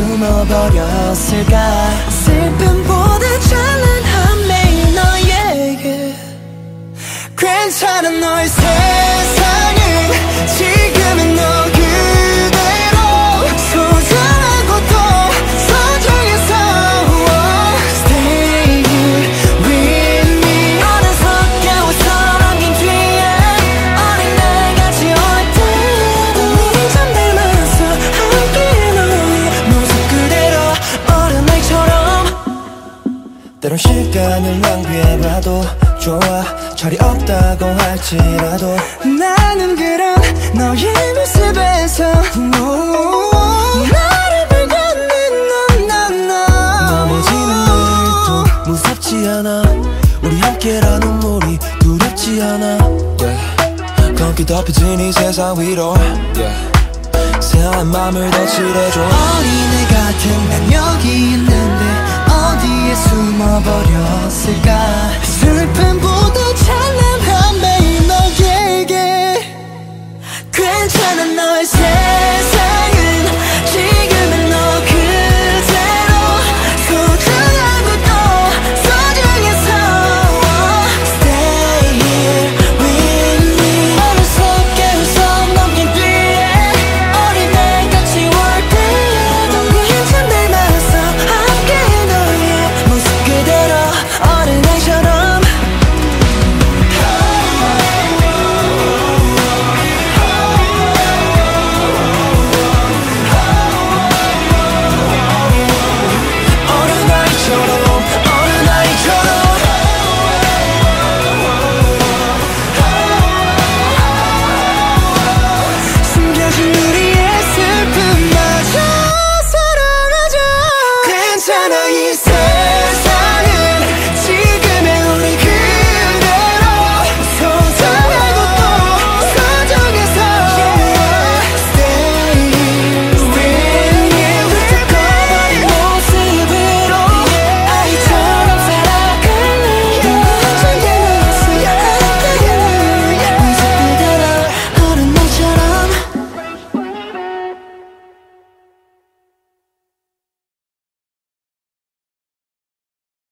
숨어버렸을까? 슬픔보다 찬란 한매일 너에게. 괜찮은 너의 세상은 때론 시간을 낭비해봐도 좋아. 철이 없다고 할지라도. 나는 그런 너의 모습에서 나를 불걷는 넌넌 넘어지는 일도 무섭지 않아. 우리 함께라는 눈물이 두렵지 않아. 검게 덮여진 이 세상 위로. Yeah. 새하얀 맘을 더 칠해줘. 어린애 같은 난 여기 있는